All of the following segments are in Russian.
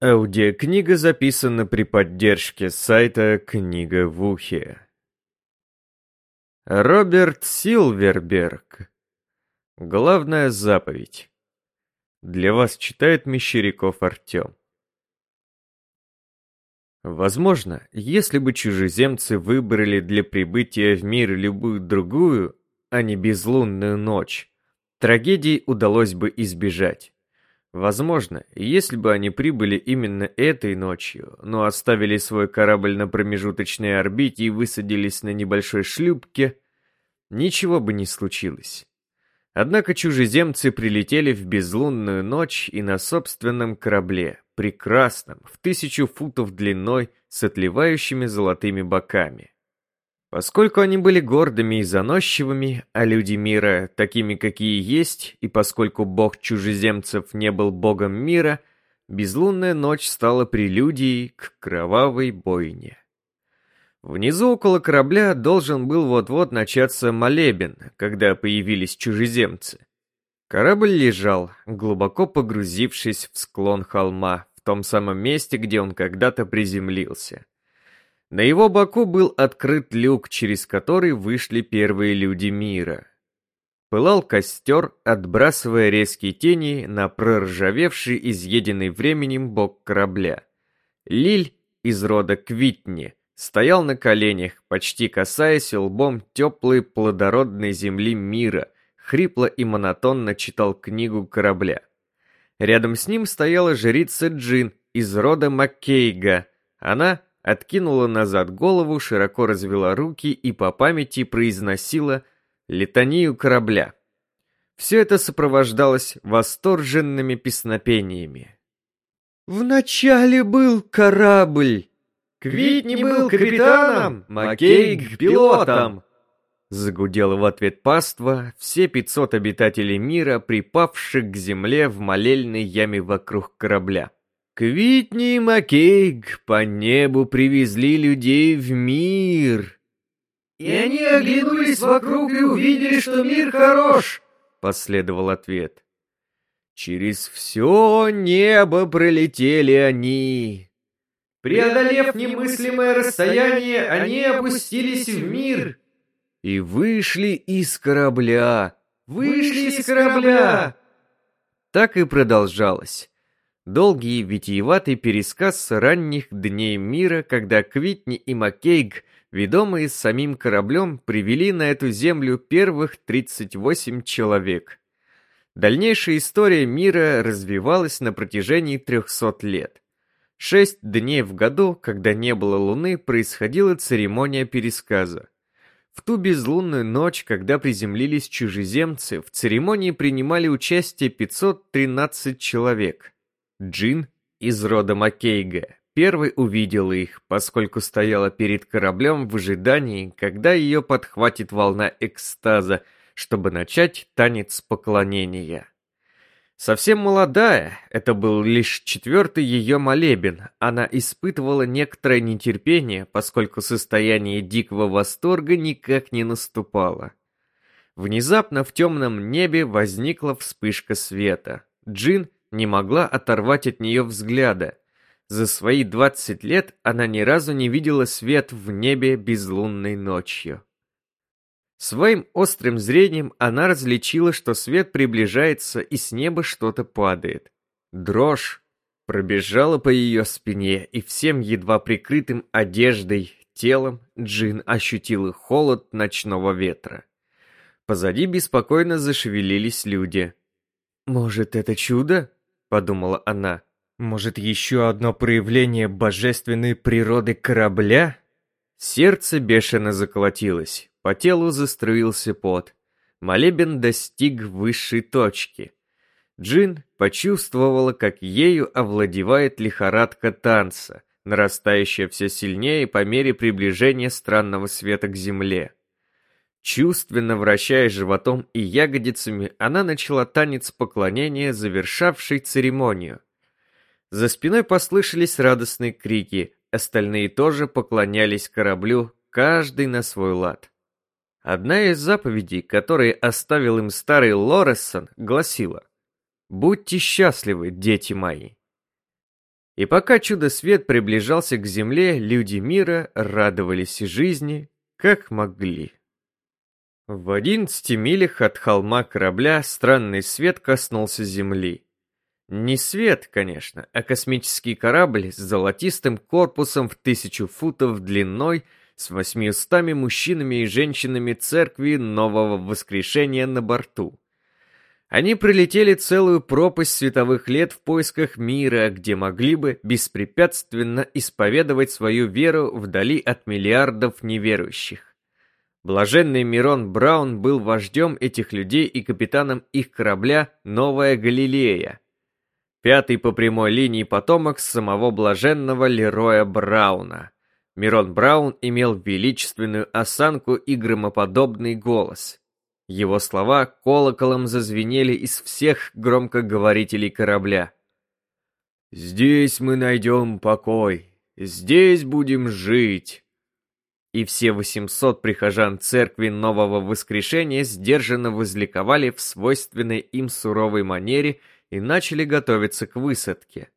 Аудиокнига записана при поддержке сайта «Книга в ухе». Роберт Силверберг. Главная заповедь. Для вас читает Мещеряков Артем. Возможно, если бы чужеземцы выбрали для прибытия в мир любую другую, а не безлунную ночь, трагедий удалось бы избежать. Возможно, если бы они прибыли именно этой ночью, но оставили свой корабль на промежуточной орбите и высадились на небольшой шлюпке, ничего бы не случилось. Однако чужеземцы прилетели в безлунную ночь и на собственном корабле, прекрасном, в тысячу футов длиной, с отливающими золотыми боками. Поскольку они были гордыми и заносчивыми, а люди мира такими, какие есть, и поскольку бог чужеземцев не был богом мира, безлунная ночь стала прелюдией к кровавой бойне. Внизу около корабля должен был вот-вот начаться молебен, когда появились чужеземцы. Корабль лежал, глубоко погрузившись в склон холма, в том самом месте, где он когда-то приземлился. На его боку был открыт люк, через который вышли первые люди мира. Пылал костер, отбрасывая резкие тени на проржавевший, изъеденный временем бок корабля. Лиль из рода Квитни стоял на коленях, почти касаясь лбом теплой плодородной земли мира, хрипло и монотонно читал книгу корабля. Рядом с ним стояла жрица Джин из рода Маккейга. Она откинула назад голову, широко развела руки и по памяти произносила литанию корабля. Все это сопровождалось восторженными песнопениями. «Вначале был корабль!» «Квитни был капитаном, Маккейг пилотом!» Загудела в ответ паства все пятьсот обитателей мира, припавших к земле в молельной яме вокруг корабля. Квитни и Маккейг по небу привезли людей в мир. И они оглянулись вокруг и увидели, что мир хорош, последовал ответ. Через все небо пролетели они. Преодолев немыслимое расстояние, они опустились в мир. И вышли из корабля. Вышли из корабля. Так и продолжалось. Долгий витиеватый пересказ ранних дней мира, когда Квитни и Маккейг, ведомые самим кораблем, привели на эту землю первых 38 человек. Дальнейшая история мира развивалась на протяжении 300 лет. Шесть дней в году, когда не было луны, происходила церемония пересказа. В ту безлунную ночь, когда приземлились чужеземцы, в церемонии принимали участие 513 человек – Джин из рода Маккейга первой увидела их, поскольку стояла перед кораблем в ожидании, когда ее подхватит волна экстаза, чтобы начать танец поклонения. Совсем молодая, это был лишь четвертый ее молебен, она испытывала некоторое нетерпение, поскольку состояние дикого восторга никак не наступало. Внезапно в темном небе возникла вспышка света. Джин не могла оторвать от нее взгляда. За свои 20 лет она ни разу не видела свет в небе безлунной ночью. Своим острым зрением она различила, что свет приближается и с неба что-то падает. Дрожь пробежала по ее спине, и всем едва прикрытым одеждой телом Джин ощутила холод ночного ветра. Позади беспокойно зашевелились люди. «Может, это чудо?» Подумала она. Может, еще одно проявление божественной природы корабля? Сердце бешено заколотилось, по телу заструился пот. Молебен достиг высшей точки. Джин почувствовала, как ею овладевает лихорадка танца, нарастающая все сильнее по мере приближения странного света к земле. Чувственно вращая животом и ягодицами, она начала танец поклонения, завершавший церемонию. За спиной послышались радостные крики, остальные тоже поклонялись кораблю, каждый на свой лад. Одна из заповедей, которые оставил им старый Лорессон, гласила «Будьте счастливы, дети мои». И пока чудо-свет приближался к земле, люди мира радовались жизни, как могли. В одиннадцати милях от холма корабля странный свет коснулся земли. Не свет, конечно, а космический корабль с золотистым корпусом в тысячу футов длиной, с восьмиустами мужчинами и женщинами церкви нового воскрешения на борту. Они пролетели целую пропасть световых лет в поисках мира, где могли бы беспрепятственно исповедовать свою веру вдали от миллиардов неверующих. Блаженный Мирон Браун был вождем этих людей и капитаном их корабля «Новая Галилея», пятый по прямой линии потомок самого блаженного Лероя Брауна. Мирон Браун имел величественную осанку и громоподобный голос. Его слова колоколом зазвенели из всех громкоговорителей корабля. «Здесь мы найдем покой, здесь будем жить». И все 800 прихожан церкви Нового Воскрешения сдержанно возликовали в свойственной им суровой манере и начали готовиться к высадке.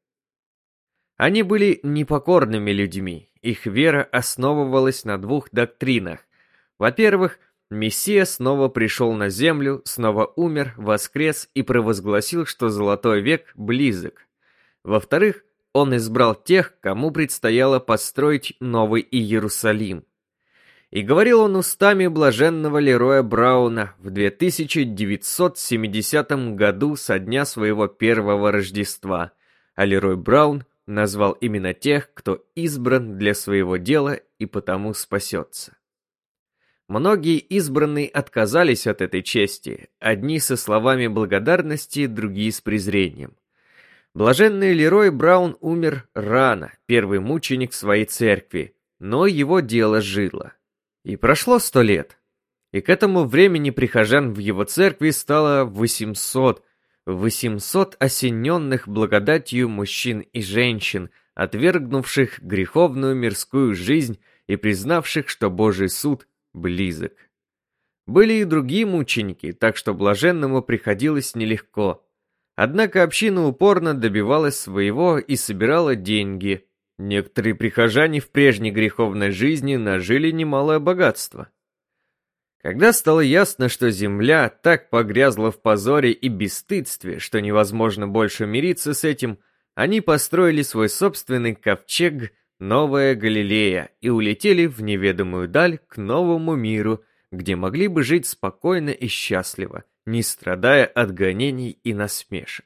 Они были непокорными людьми, их вера основывалась на двух доктринах. Во-первых, Мессия снова пришел на землю, снова умер, воскрес и провозгласил, что золотой век близок. Во-вторых, он избрал тех, кому предстояло построить новый Иерусалим. И говорил он устами блаженного Лероя Брауна в 2970 году со дня своего первого Рождества, а Лерой Браун назвал именно тех, кто избран для своего дела и потому спасется. Многие избранные отказались от этой чести, одни со словами благодарности, другие с презрением. Блаженный Лерой Браун умер рано, первый мученик своей церкви, но его дело жило. И прошло сто лет, и к этому времени прихожан в его церкви стало 800, 800 осененных благодатью мужчин и женщин, отвергнувших греховную мирскую жизнь и признавших, что Божий суд близок. Были и другие мученики, так что блаженному приходилось нелегко. Однако община упорно добивалась своего и собирала деньги. Некоторые прихожане в прежней греховной жизни нажили немалое богатство. Когда стало ясно, что земля так погрязла в позоре и бесстыдстве, что невозможно больше мириться с этим, они построили свой собственный ковчег Новая Галилея и улетели в неведомую даль к новому миру, где могли бы жить спокойно и счастливо, не страдая от гонений и насмешек.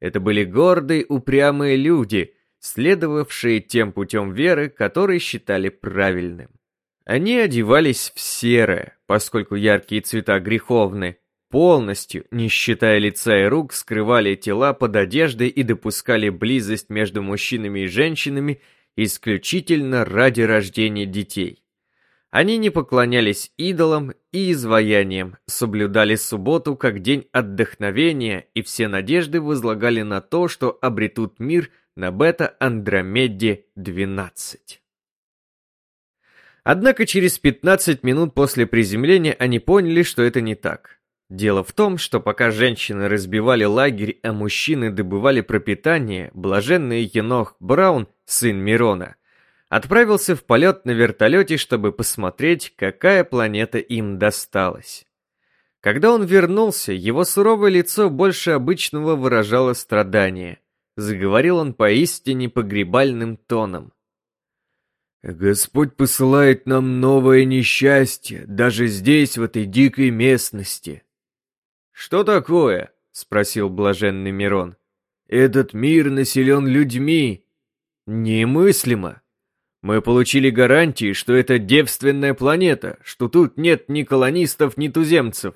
Это были гордые, упрямые люди, следовавшие тем путем веры, который считали правильным. Они одевались в серое, поскольку яркие цвета греховны, полностью, не считая лица и рук, скрывали тела под одеждой и допускали близость между мужчинами и женщинами исключительно ради рождения детей. Они не поклонялись идолам и изваяниям, соблюдали субботу как день отдохновения и все надежды возлагали на то, что обретут мир на бета-Андромеде-12. Однако через 15 минут после приземления они поняли, что это не так. Дело в том, что пока женщины разбивали лагерь, а мужчины добывали пропитание, блаженный Енох Браун, сын Мирона, отправился в полет на вертолете, чтобы посмотреть, какая планета им досталась. Когда он вернулся, его суровое лицо больше обычного выражало страдание. Заговорил он поистине погребальным тоном. «Господь посылает нам новое несчастье, даже здесь, в этой дикой местности. «Что такое?» — спросил блаженный Мирон. «Этот мир населен людьми. Немыслимо. Мы получили гарантии, что это девственная планета, что тут нет ни колонистов, ни туземцев».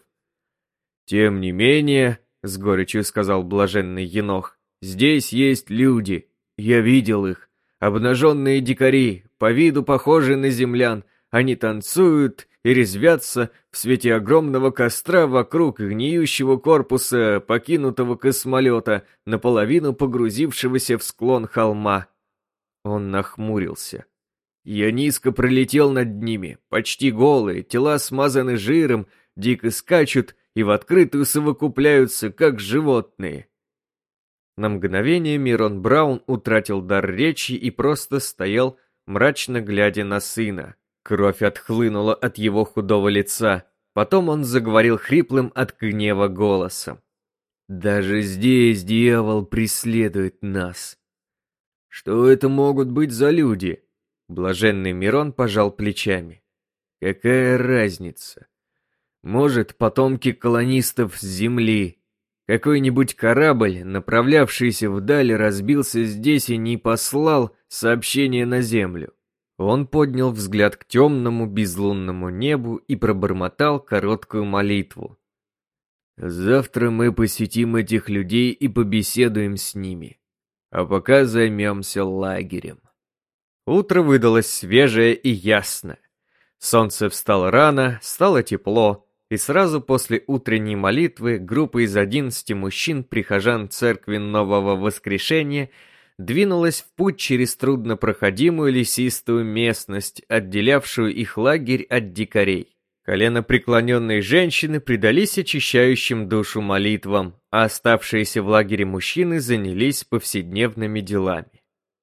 «Тем не менее», — с горечью сказал блаженный Енох, «здесь есть люди. Я видел их. Обнаженные дикари, по виду похожие на землян. Они танцуют и резвятся в свете огромного костра вокруг гниющего корпуса покинутого космолета, наполовину погрузившегося в склон холма. Он нахмурился. Я низко пролетел над ними, почти голые, тела смазаны жиром, дико скачут и в открытую совокупляются, как животные. На мгновение Мирон Браун утратил дар речи и просто стоял, мрачно глядя на сына. Кровь отхлынула от его худого лица. Потом он заговорил хриплым от гнева голосом. «Даже здесь дьявол преследует нас». «Что это могут быть за люди?» Блаженный Мирон пожал плечами. «Какая разница? Может, потомки колонистов с Земли. Какой-нибудь корабль, направлявшийся вдаль, разбился здесь и не послал сообщение на Землю. Он поднял взгляд к темному безлунному небу и пробормотал короткую молитву. «Завтра мы посетим этих людей и побеседуем с ними, а пока займемся лагерем». Утро выдалось свежее и ясное. Солнце встало рано, стало тепло, и сразу после утренней молитвы группа из 11 мужчин-прихожан церкви Нового Воскрешения двинулась в путь через труднопроходимую лесистую местность, отделявшую их лагерь от дикарей. Колено преклоненные женщины предались очищающим душу молитвам, а оставшиеся в лагере мужчины занялись повседневными делами.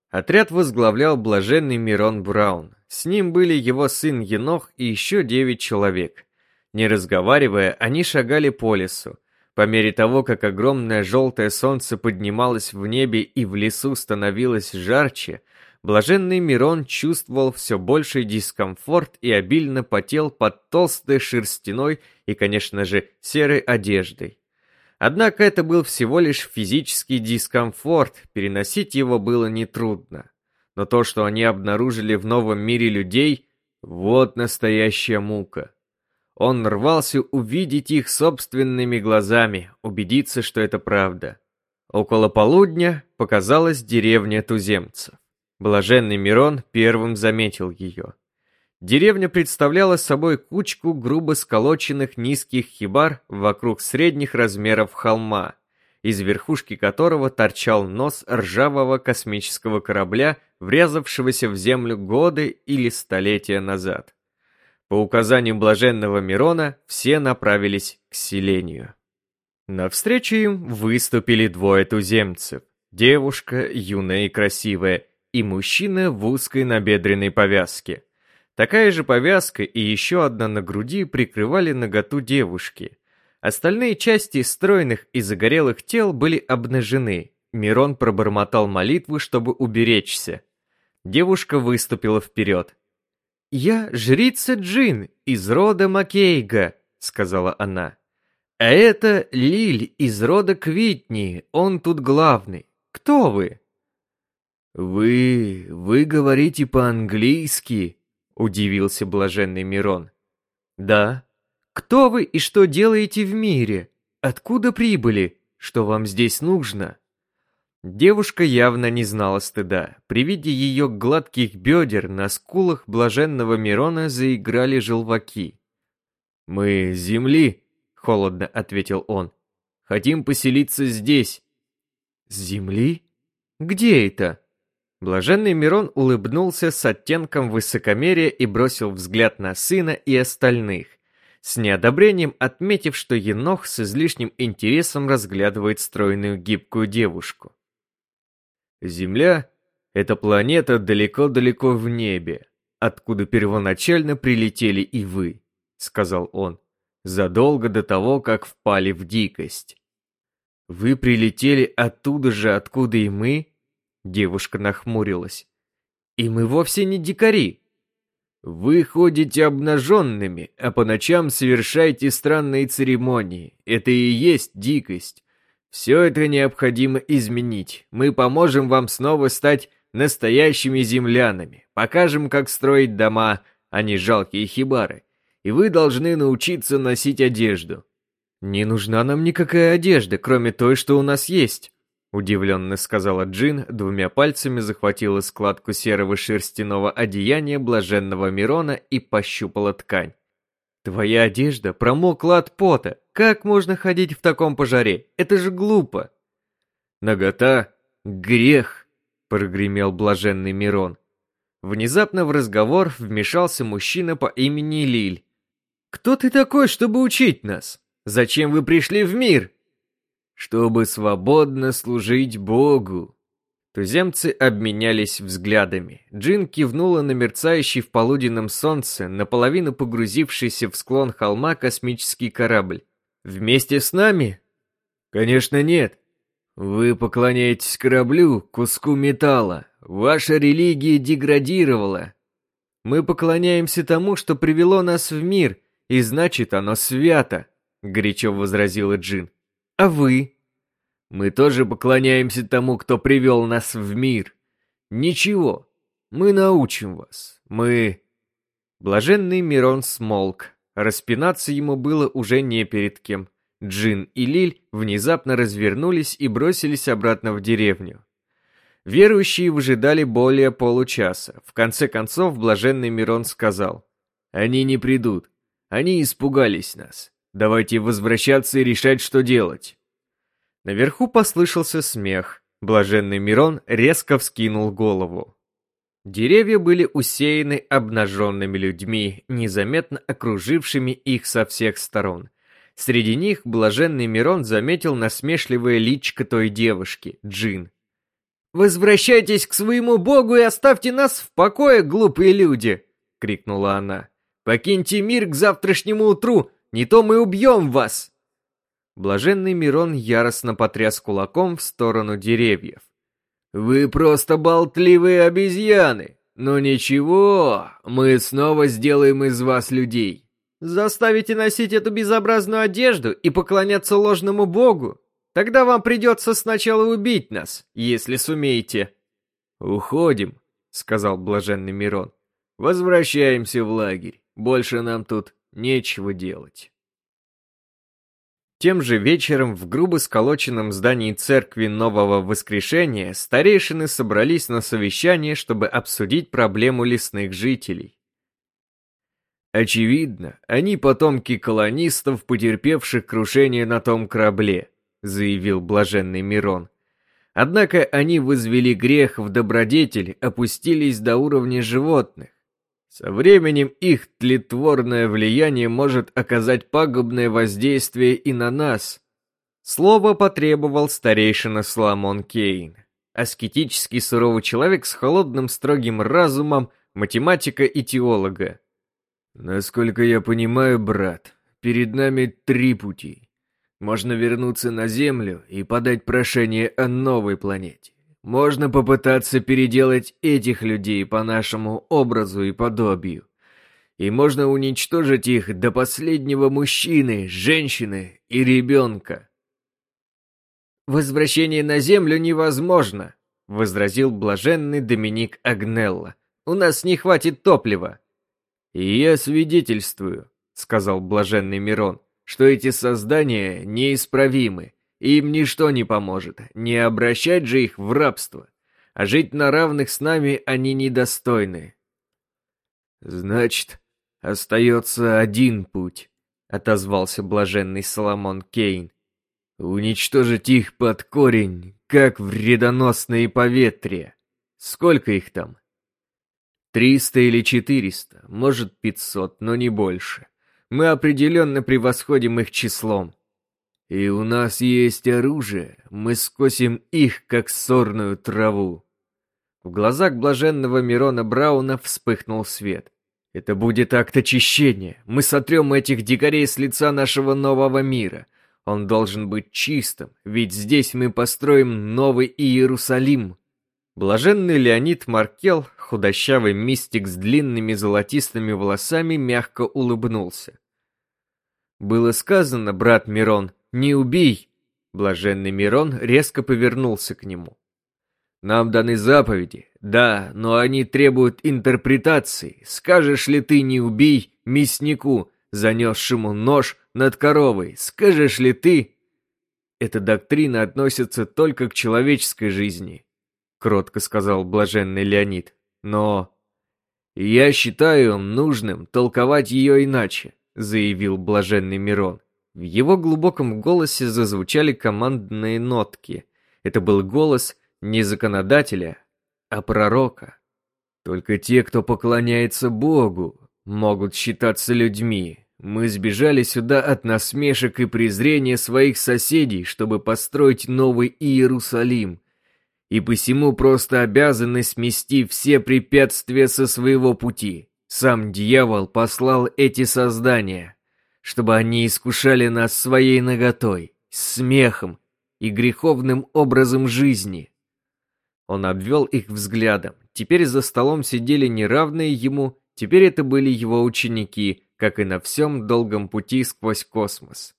Отряд возглавлял блаженный Мирон Браун. С ним были его сын Енох и еще девять человек – не разговаривая, они шагали по лесу. По мере того, как огромное желтое солнце поднималось в небе и в лесу становилось жарче, блаженный Мирон чувствовал все больший дискомфорт и обильно потел под толстой шерстяной и, конечно же, серой одеждой. Однако это был всего лишь физический дискомфорт, переносить его было нетрудно. Но то, что они обнаружили в новом мире людей, вот настоящая мука. Он рвался увидеть их собственными глазами, убедиться, что это правда. Около полудня показалась деревня туземцев. Блаженный Мирон первым заметил ее. Деревня представляла собой кучку грубо сколоченных низких хибар вокруг средних размеров холма, из верхушки которого торчал нос ржавого космического корабля, врезавшегося в землю годы или столетия назад. По указанию блаженного Мирона все направились к селению. Навстречу им выступили двое туземцев. Девушка, юная и красивая, и мужчина в узкой набедренной повязке. Такая же повязка и еще одна на груди прикрывали наготу девушки. Остальные части стройных и загорелых тел были обнажены. Мирон пробормотал молитву, чтобы уберечься. Девушка выступила вперед. «Я жрица Джин из рода Макейга», — сказала она. «А это Лиль из рода Квитни, он тут главный. Кто вы?» «Вы... вы говорите по-английски?» — удивился блаженный Мирон. «Да. Кто вы и что делаете в мире? Откуда прибыли? Что вам здесь нужно?» Девушка явно не знала стыда. При виде ее гладких бедер на скулах блаженного Мирона заиграли желваки. «Мы земли», — холодно ответил он. «Хотим поселиться здесь». «С земли? Где это?» Блаженный Мирон улыбнулся с оттенком высокомерия и бросил взгляд на сына и остальных, с неодобрением отметив, что Енох с излишним интересом разглядывает стройную гибкую девушку. Земля — это планета далеко-далеко в небе, откуда первоначально прилетели и вы, сказал он, задолго до того, как впали в дикость. Вы прилетели оттуда же, откуда и мы? Девушка нахмурилась. И мы вовсе не дикари. Вы ходите обнаженными, а по ночам совершаете странные церемонии. Это и есть дикость. Все это необходимо изменить. Мы поможем вам снова стать настоящими землянами. Покажем, как строить дома, а не жалкие хибары. И вы должны научиться носить одежду. Не нужна нам никакая одежда, кроме той, что у нас есть. Удивленно сказала Джин, двумя пальцами захватила складку серого шерстяного одеяния блаженного Мирона и пощупала ткань. Твоя одежда промокла от пота. Как можно ходить в таком пожаре? Это же глупо. Нагота — грех, прогремел блаженный Мирон. Внезапно в разговор вмешался мужчина по имени Лиль. «Кто ты такой, чтобы учить нас? Зачем вы пришли в мир?» чтобы свободно служить Богу. Туземцы обменялись взглядами. Джин кивнула на мерцающий в полуденном солнце, наполовину погрузившийся в склон холма космический корабль. «Вместе с нами?» «Конечно нет. Вы поклоняетесь кораблю, куску металла. Ваша религия деградировала. Мы поклоняемся тому, что привело нас в мир, и значит, оно свято», — горячо возразила Джин. «А вы?» Мы тоже поклоняемся тому, кто привел нас в мир. Ничего, мы научим вас. Мы...» Блаженный Мирон смолк. Распинаться ему было уже не перед кем. Джин и Лиль внезапно развернулись и бросились обратно в деревню. Верующие выжидали более получаса. В конце концов, блаженный Мирон сказал, «Они не придут. Они испугались нас. Давайте возвращаться и решать, что делать». Наверху послышался смех. Блаженный Мирон резко вскинул голову. Деревья были усеяны обнаженными людьми, незаметно окружившими их со всех сторон. Среди них блаженный Мирон заметил насмешливое личко той девушки, Джин. «Возвращайтесь к своему богу и оставьте нас в покое, глупые люди!» — крикнула она. «Покиньте мир к завтрашнему утру, не то мы убьем вас!» Блаженный Мирон яростно потряс кулаком в сторону деревьев. «Вы просто болтливые обезьяны! Но ничего, мы снова сделаем из вас людей!» «Заставите носить эту безобразную одежду и поклоняться ложному богу? Тогда вам придется сначала убить нас, если сумеете!» «Уходим», — сказал блаженный Мирон. «Возвращаемся в лагерь. Больше нам тут нечего делать». Тем же вечером в грубо сколоченном здании церкви Нового Воскрешения старейшины собрались на совещание, чтобы обсудить проблему лесных жителей. «Очевидно, они потомки колонистов, потерпевших крушение на том корабле», заявил блаженный Мирон. «Однако они возвели грех в добродетель, опустились до уровня животных. Со временем их тлетворное влияние может оказать пагубное воздействие и на нас. Слово потребовал старейшина Соломон Кейн. Аскетический суровый человек с холодным строгим разумом, математика и теолога. Насколько я понимаю, брат, перед нами три пути. Можно вернуться на Землю и подать прошение о новой планете. Можно попытаться переделать этих людей по нашему образу и подобию. И можно уничтожить их до последнего мужчины, женщины и ребенка. «Возвращение на землю невозможно», — возразил блаженный Доминик Агнелла. «У нас не хватит топлива». «И я свидетельствую», — сказал блаженный Мирон, «что эти создания неисправимы им ничто не поможет, не обращать же их в рабство. А жить на равных с нами они недостойны. Значит, остается один путь, отозвался блаженный Соломон Кейн. Уничтожить их под корень, как вредоносные поветрия. Сколько их там? Триста или четыреста, может пятьсот, но не больше. Мы определенно превосходим их числом. И у нас есть оружие, мы скосим их, как сорную траву. В глазах блаженного Мирона Брауна вспыхнул свет. Это будет акт очищения. Мы сотрем этих дикарей с лица нашего нового мира. Он должен быть чистым, ведь здесь мы построим новый Иерусалим. Блаженный Леонид Маркел, худощавый мистик с длинными золотистыми волосами, мягко улыбнулся. Было сказано, брат Мирон, не убей!» Блаженный Мирон резко повернулся к нему. «Нам даны заповеди, да, но они требуют интерпретации. Скажешь ли ты «не убей» мяснику, занесшему нож над коровой? Скажешь ли ты...» «Эта доктрина относится только к человеческой жизни», — кротко сказал блаженный Леонид. «Но...» «Я считаю нужным толковать ее иначе», — заявил блаженный Мирон. В его глубоком голосе зазвучали командные нотки. Это был голос не законодателя, а пророка. Только те, кто поклоняется Богу, могут считаться людьми. Мы сбежали сюда от насмешек и презрения своих соседей, чтобы построить новый Иерусалим, и посему просто обязаны смести все препятствия со своего пути. Сам дьявол послал эти создания, чтобы они искушали нас своей наготой, смехом и греховным образом жизни. Он обвел их взглядом. Теперь за столом сидели неравные ему, теперь это были его ученики, как и на всем долгом пути сквозь космос.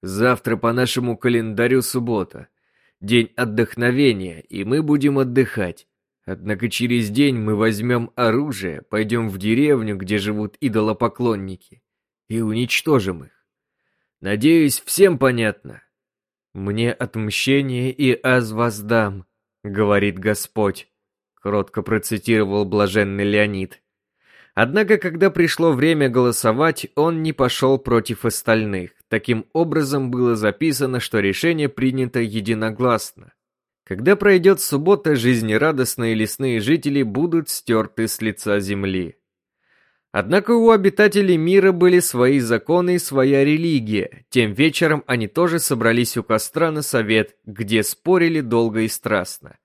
Завтра по нашему календарю суббота — день отдохновения, и мы будем отдыхать. Однако через день мы возьмем оружие, пойдем в деревню, где живут идолопоклонники, и уничтожим их. Надеюсь, всем понятно. Мне отмщение и аз воздам, говорит Господь, кротко процитировал блаженный Леонид. Однако, когда пришло время голосовать, он не пошел против остальных. Таким образом, было записано, что решение принято единогласно. Когда пройдет суббота, жизнерадостные лесные жители будут стерты с лица земли. Однако у обитателей мира были свои законы и своя религия. Тем вечером они тоже собрались у костра на совет, где спорили долго и страстно.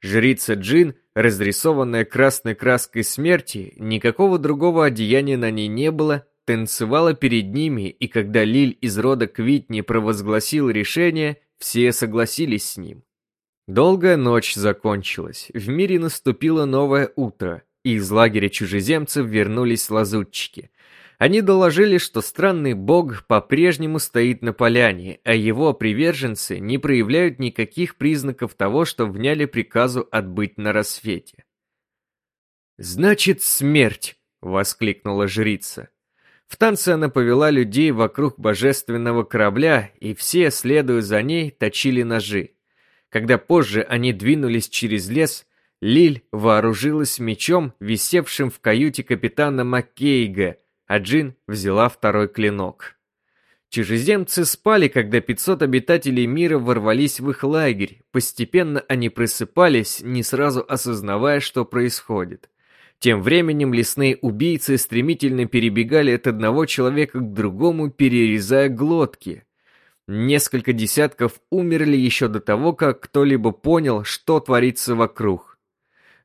Жрица Джин, разрисованная красной краской смерти, никакого другого одеяния на ней не было, танцевала перед ними, и когда Лиль из рода Квитни провозгласил решение, все согласились с ним. Долгая ночь закончилась, в мире наступило новое утро, и из лагеря чужеземцев вернулись лазутчики. Они доложили, что странный бог по-прежнему стоит на поляне, а его приверженцы не проявляют никаких признаков того, что вняли приказу отбыть на рассвете. «Значит, смерть!» — воскликнула жрица. В танце она повела людей вокруг божественного корабля, и все, следуя за ней, точили ножи. Когда позже они двинулись через лес, Лиль вооружилась мечом, висевшим в каюте капитана Маккейга — а Джин взяла второй клинок. Чужеземцы спали, когда 500 обитателей мира ворвались в их лагерь. Постепенно они просыпались, не сразу осознавая, что происходит. Тем временем лесные убийцы стремительно перебегали от одного человека к другому, перерезая глотки. Несколько десятков умерли еще до того, как кто-либо понял, что творится вокруг.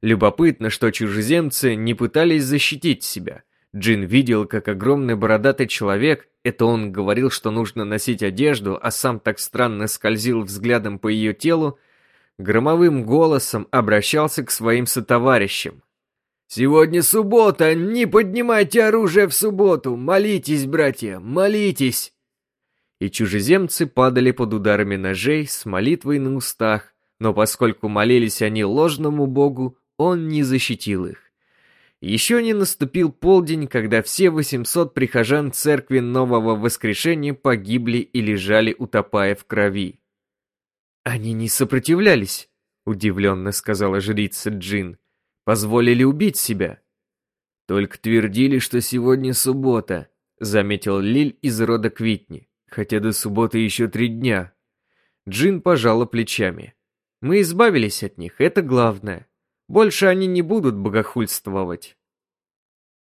Любопытно, что чужеземцы не пытались защитить себя – Джин видел, как огромный бородатый человек, это он говорил, что нужно носить одежду, а сам так странно скользил взглядом по ее телу, громовым голосом обращался к своим сотоварищам. «Сегодня суббота, не поднимайте оружие в субботу! Молитесь, братья, молитесь!» И чужеземцы падали под ударами ножей с молитвой на устах, но поскольку молились они ложному богу, он не защитил их. Еще не наступил полдень, когда все 800 прихожан церкви Нового Воскрешения погибли и лежали, утопая в крови. «Они не сопротивлялись», — удивленно сказала жрица Джин. «Позволили убить себя». «Только твердили, что сегодня суббота», — заметил Лиль из рода Квитни, «хотя до субботы еще три дня». Джин пожала плечами. «Мы избавились от них, это главное. Больше они не будут богохульствовать.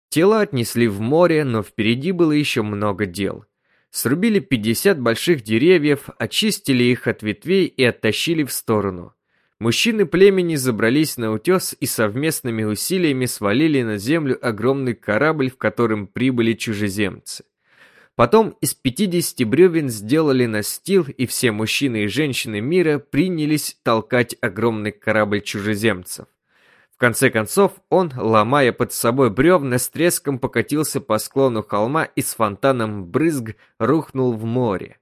Тела отнесли в море, но впереди было еще много дел. Срубили 50 больших деревьев, очистили их от ветвей и оттащили в сторону. Мужчины племени забрались на утес и совместными усилиями свалили на землю огромный корабль, в котором прибыли чужеземцы. Потом из 50 бревен сделали настил, и все мужчины и женщины мира принялись толкать огромный корабль чужеземцев конце концов, он, ломая под собой бревна, с треском покатился по склону холма и с фонтаном брызг рухнул в море.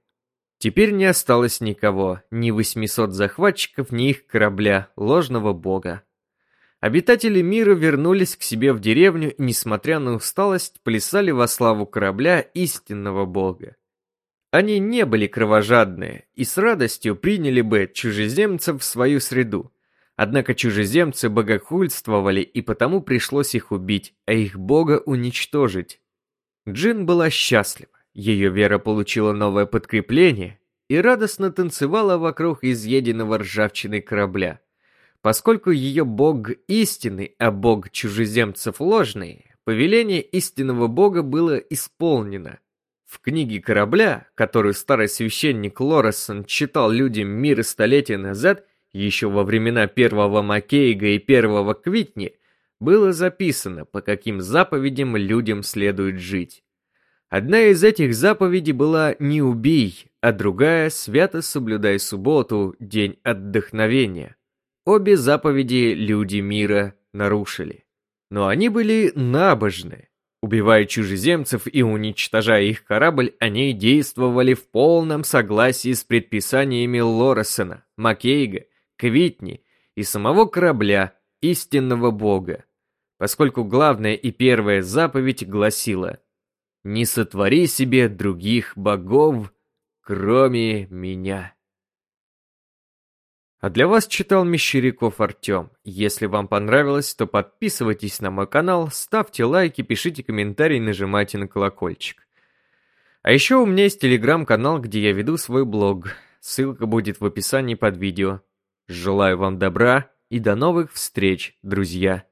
Теперь не осталось никого, ни 800 захватчиков, ни их корабля, ложного бога. Обитатели мира вернулись к себе в деревню и, несмотря на усталость, плясали во славу корабля истинного бога. Они не были кровожадные и с радостью приняли бы чужеземцев в свою среду, Однако чужеземцы богохульствовали, и потому пришлось их убить, а их бога уничтожить. Джин была счастлива. Ее вера получила новое подкрепление и радостно танцевала вокруг изъеденного ржавчиной корабля. Поскольку ее бог истинный, а бог чужеземцев ложный, повеление истинного бога было исполнено. В книге корабля, которую старый священник Лоресон читал людям мира столетия назад, еще во времена первого Маккейга и первого Квитни, было записано, по каким заповедям людям следует жить. Одна из этих заповедей была «не убей», а другая «свято соблюдай субботу, день отдохновения». Обе заповеди люди мира нарушили. Но они были набожны. Убивая чужеземцев и уничтожая их корабль, они действовали в полном согласии с предписаниями Лоресона, Маккейга, Квитни и самого корабля, истинного бога. Поскольку главная и первая заповедь гласила «Не сотвори себе других богов, кроме меня». А для вас читал Мещеряков Артем. Если вам понравилось, то подписывайтесь на мой канал, ставьте лайки, пишите комментарии, нажимайте на колокольчик. А еще у меня есть телеграм-канал, где я веду свой блог. Ссылка будет в описании под видео. Желаю вам добра и до новых встреч, друзья!